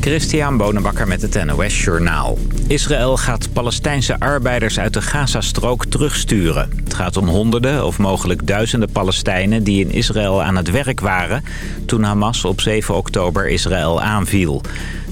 Christian Bonenbakker met het NOS Journaal. Israël gaat Palestijnse arbeiders uit de Gazastrook terugsturen. Het gaat om honderden of mogelijk duizenden Palestijnen die in Israël aan het werk waren... toen Hamas op 7 oktober Israël aanviel.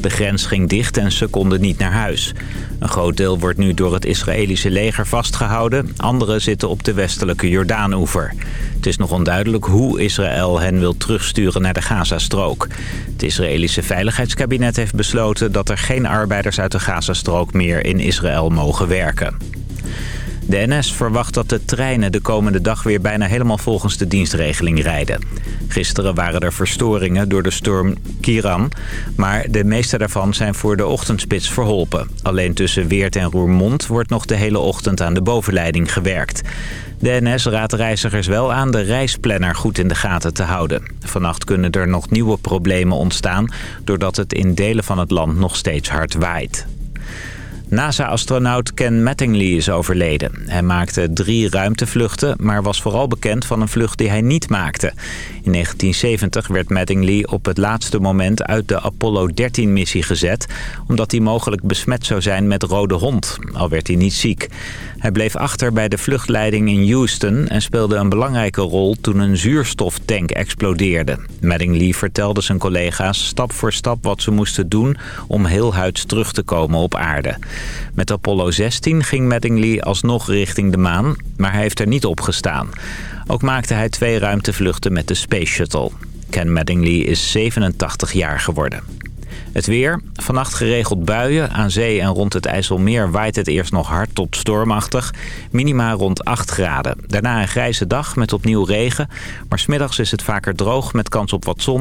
De grens ging dicht en ze konden niet naar huis. Een groot deel wordt nu door het Israëlische leger vastgehouden. Anderen zitten op de westelijke Jordaanoever. Het is nog onduidelijk hoe Israël hen wil terugsturen naar de Gazastrook. Het Israëlische Veiligheidskabinet heeft besloten dat er geen arbeiders uit de Gazastrook meer in Israël mogen werken. De NS verwacht dat de treinen de komende dag weer bijna helemaal volgens de dienstregeling rijden. Gisteren waren er verstoringen door de storm Kiran, maar de meeste daarvan zijn voor de ochtendspits verholpen. Alleen tussen Weert en Roermond wordt nog de hele ochtend aan de bovenleiding gewerkt. De NS raadt reizigers wel aan de reisplanner goed in de gaten te houden. Vannacht kunnen er nog nieuwe problemen ontstaan... doordat het in delen van het land nog steeds hard waait. NASA-astronaut Ken Mattingly is overleden. Hij maakte drie ruimtevluchten, maar was vooral bekend van een vlucht die hij niet maakte. In 1970 werd Mattingly op het laatste moment uit de Apollo 13-missie gezet... omdat hij mogelijk besmet zou zijn met rode hond, al werd hij niet ziek. Hij bleef achter bij de vluchtleiding in Houston en speelde een belangrijke rol toen een zuurstoftank explodeerde. Mattingly vertelde zijn collega's stap voor stap wat ze moesten doen om heel huids terug te komen op aarde. Met Apollo 16 ging Mattingly alsnog richting de maan, maar hij heeft er niet op gestaan. Ook maakte hij twee ruimtevluchten met de Space Shuttle. Ken Mattingly is 87 jaar geworden. Het weer. Vannacht geregeld buien. Aan zee en rond het IJsselmeer waait het eerst nog hard tot stormachtig. Minima rond 8 graden. Daarna een grijze dag met opnieuw regen. Maar smiddags is het vaker droog met kans op wat zon.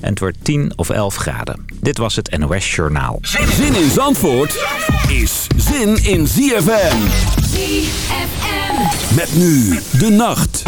En het wordt 10 of 11 graden. Dit was het NOS Journaal. Zin in Zandvoort is zin in ZFM. ZFM. Met nu de nacht.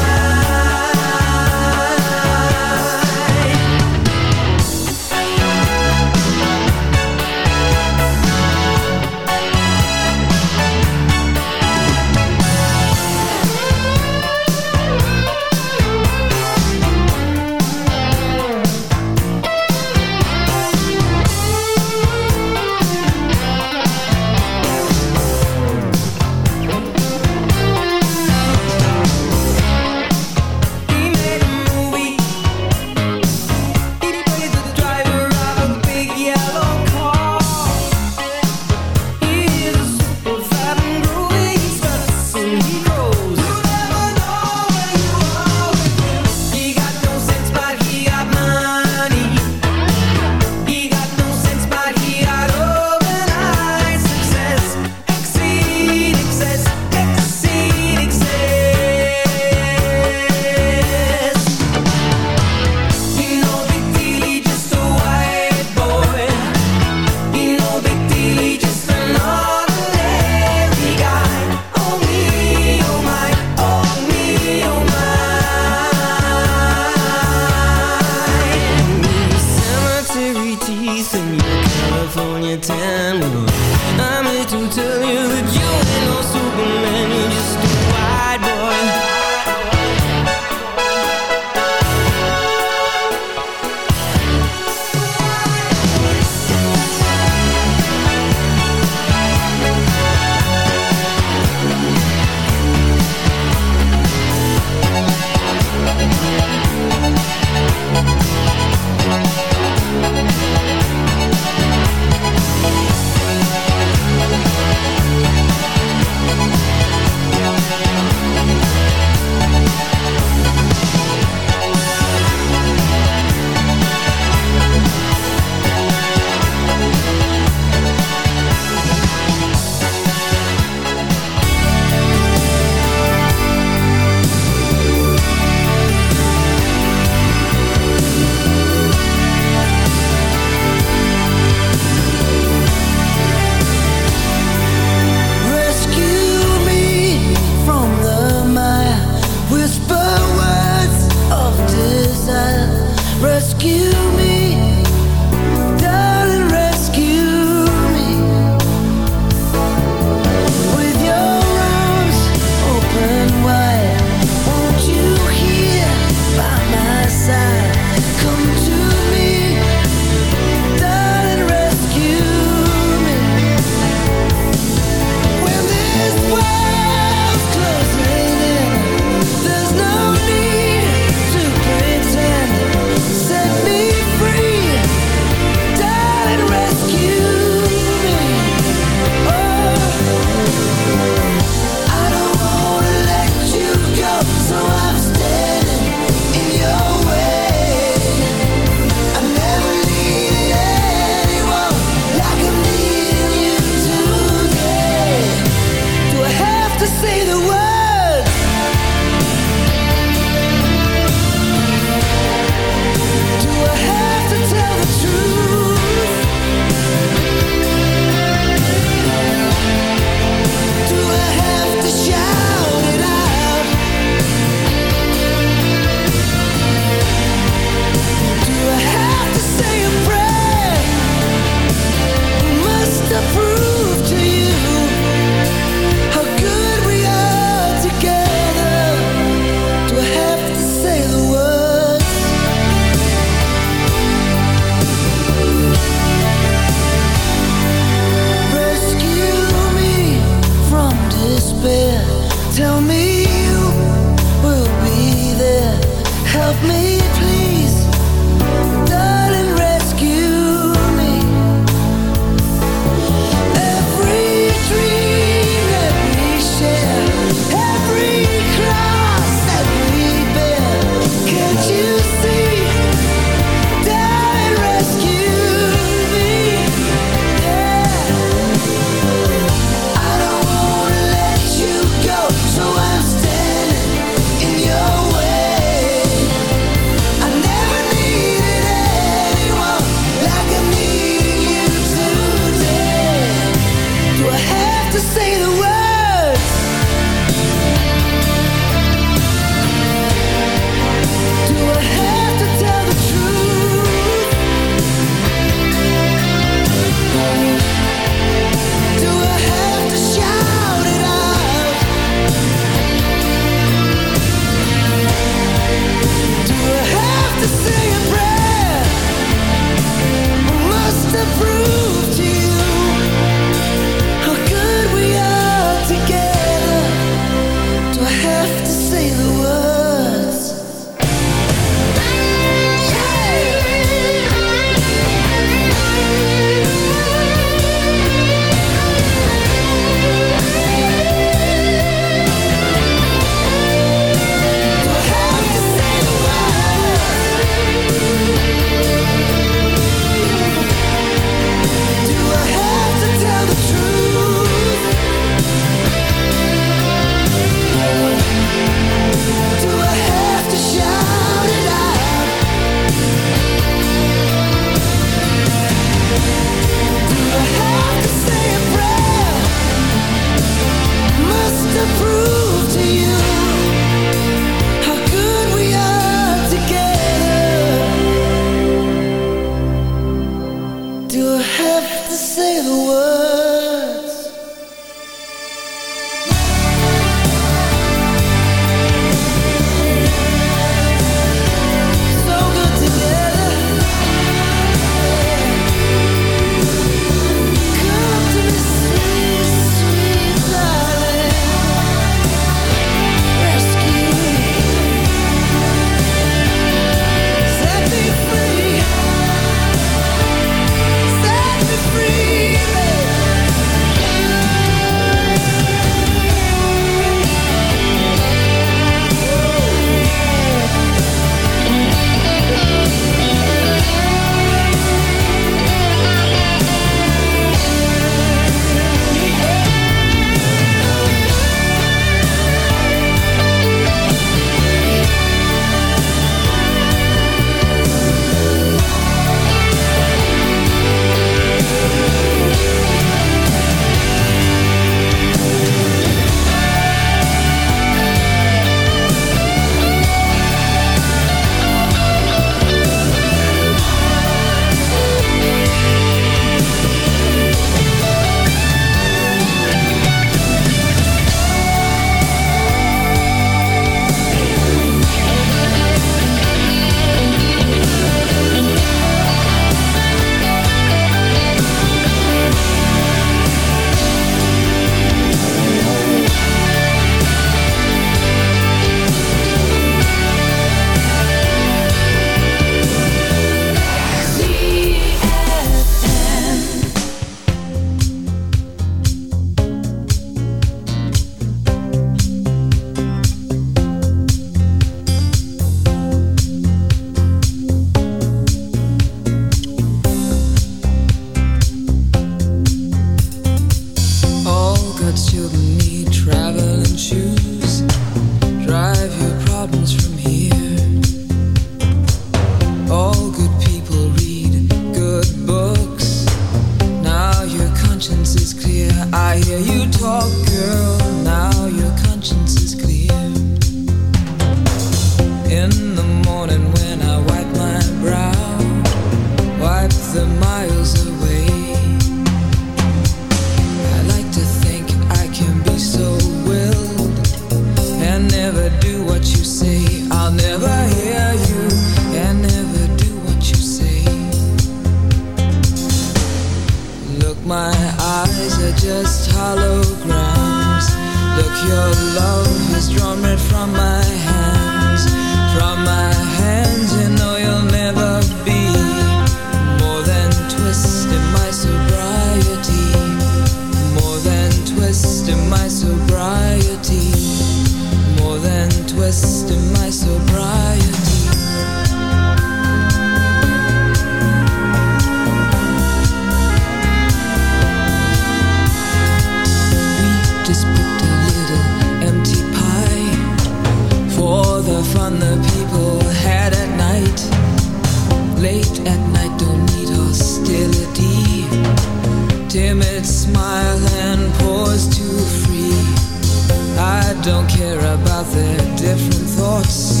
don't care about their different thoughts.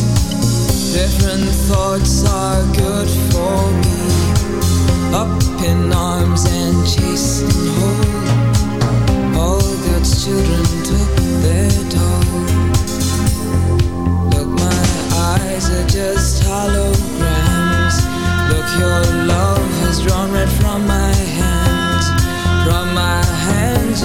Different thoughts are good for me. Up in arms and chasing home. All God's children took their toll. Look, my eyes are just holograms. Look, your love has drawn red from my hands. From my hands,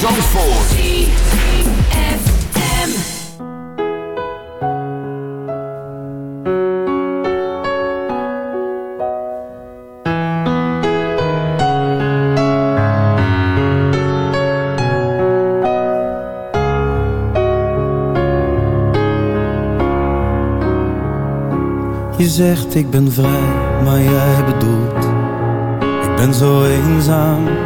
Zandvoort. Je zegt ik ben vrij, maar jij bedoelt Ik ben zo eenzaam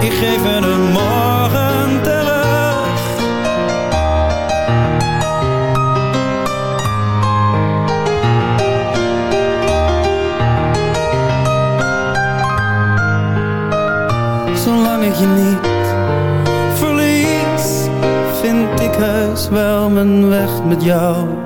Ik geef je de morgen terug Zolang ik je niet heus wel mijn weg met jou.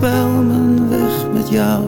wel mijn weg met jou.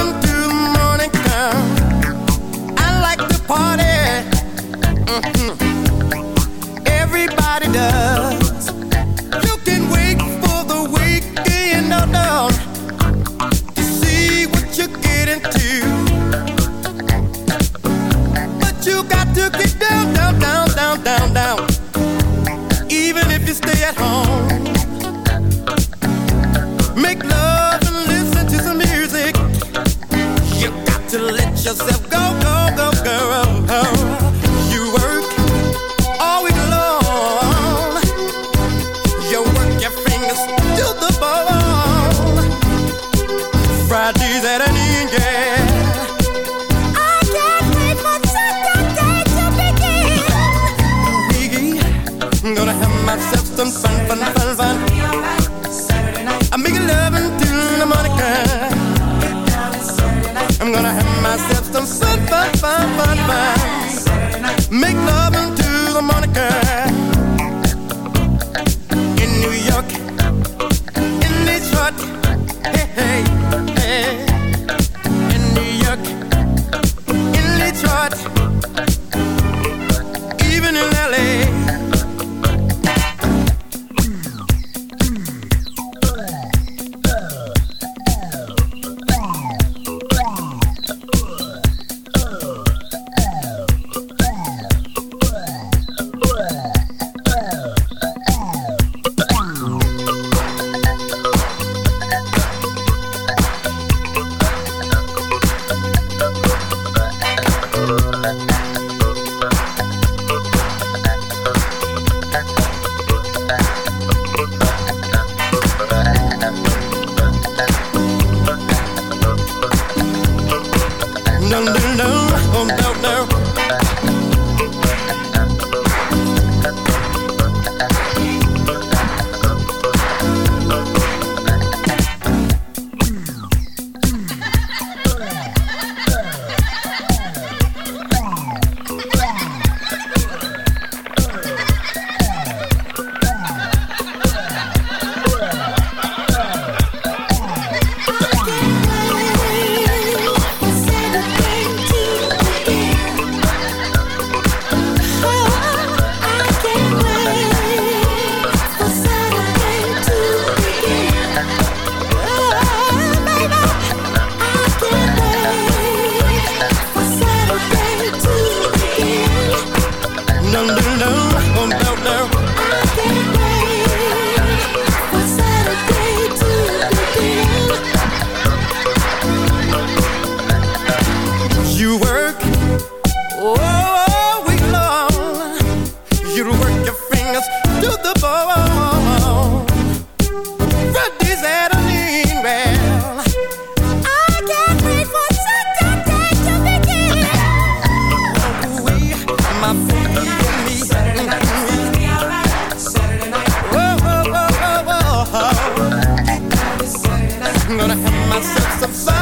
home. some fun.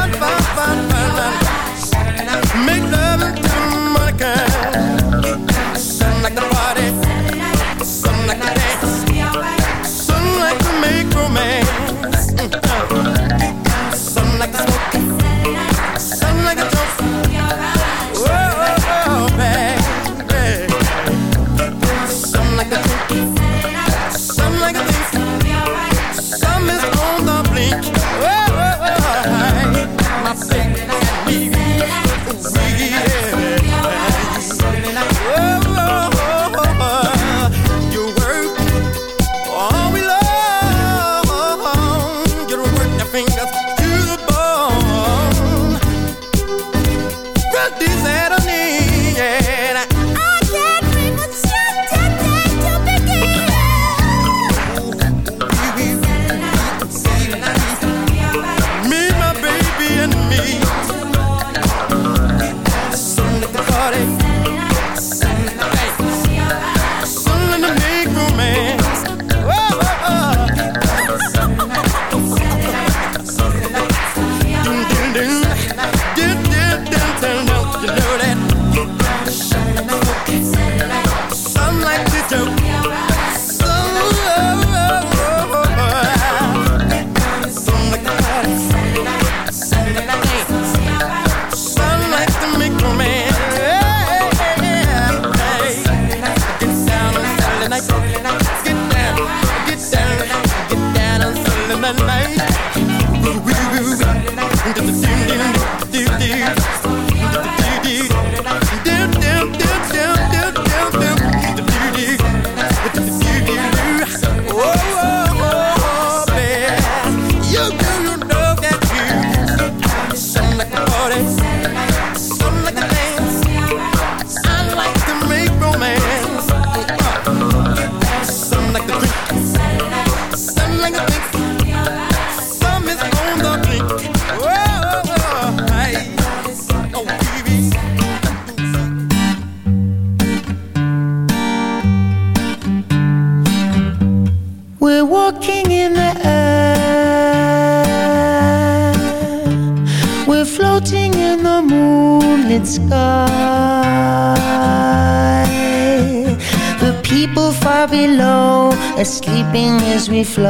me fly.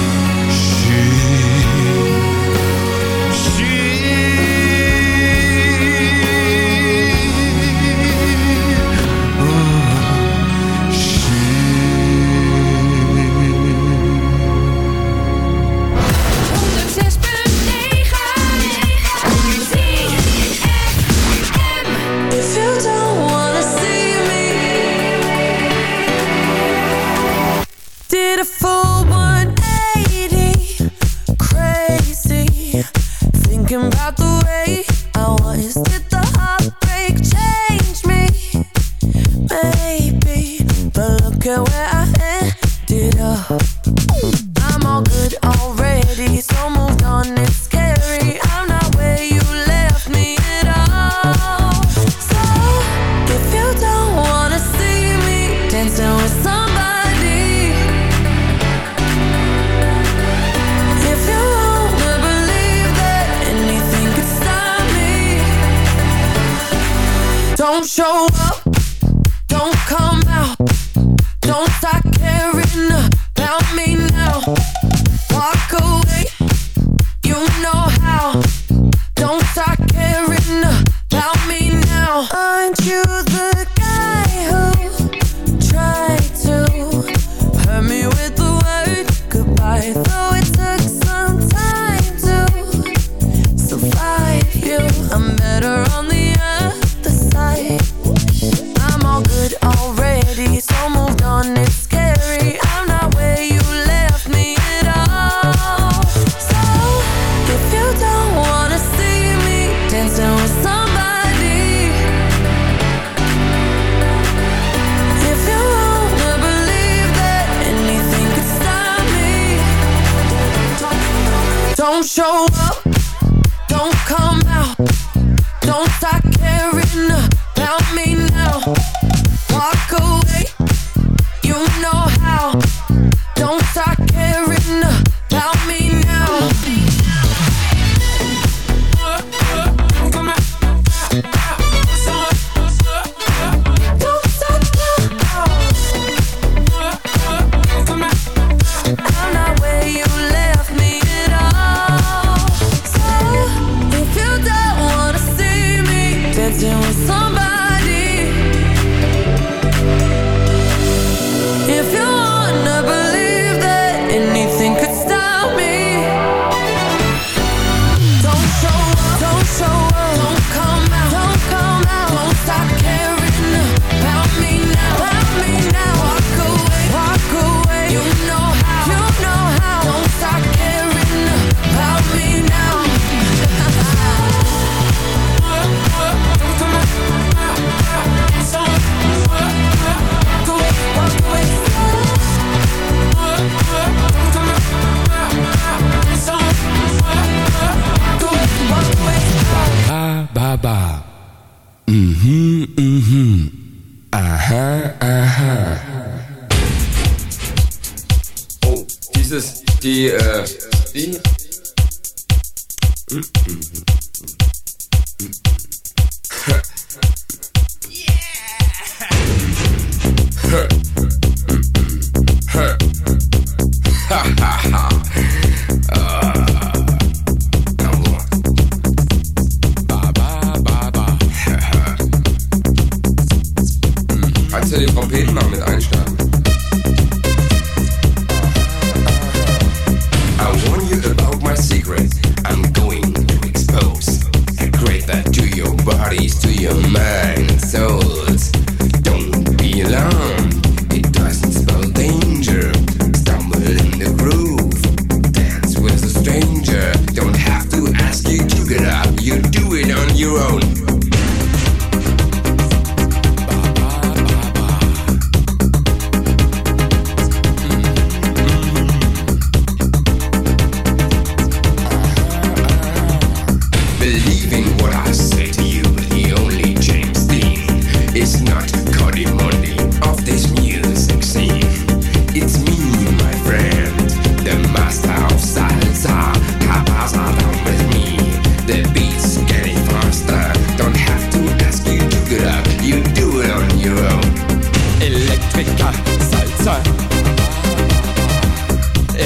encore.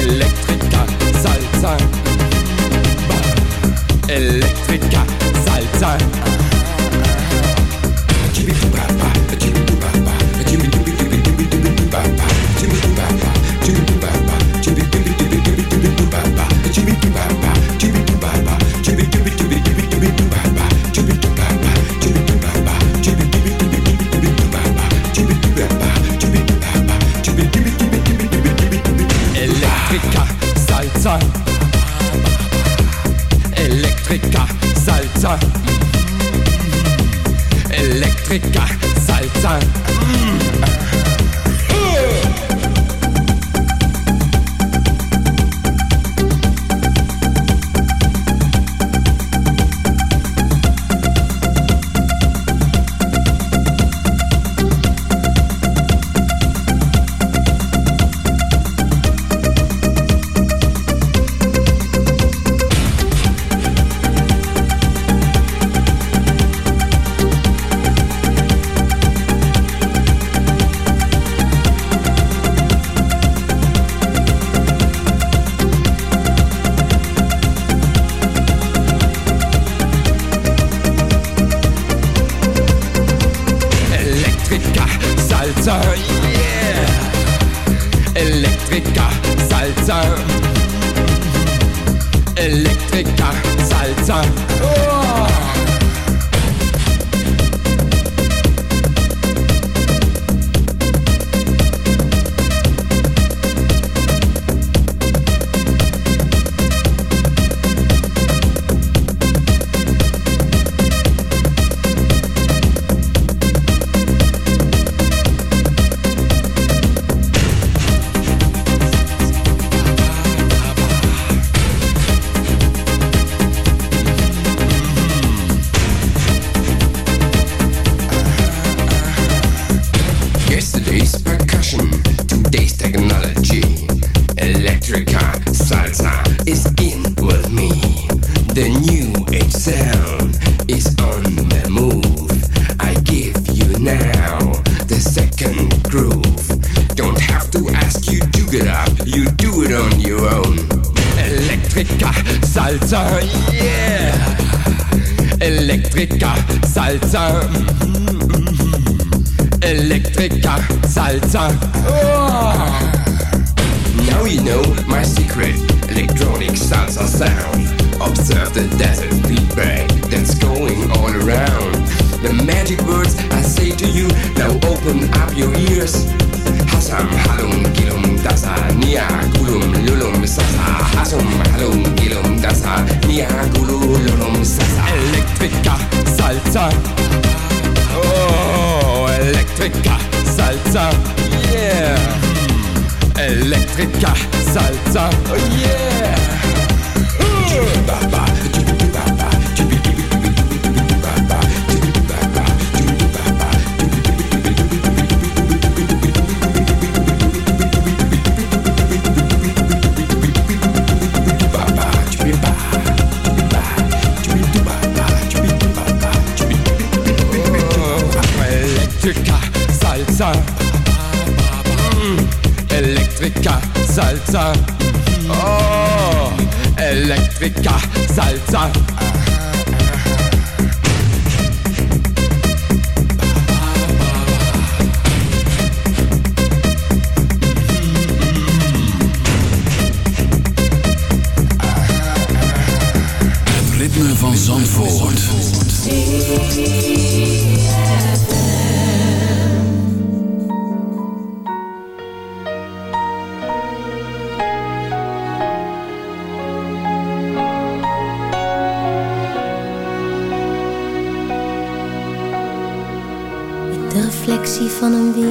Elektriker Salsa. Elektriker Salsa. Oh, Elektriker, Salzer.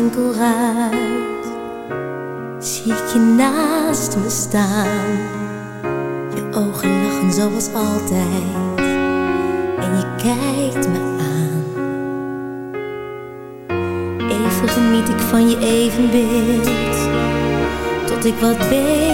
winkel uit, zie ik je naast me staan. Je ogen lachen zoals altijd en je kijkt me aan. Even geniet ik van je evenbeeld, tot ik wat weet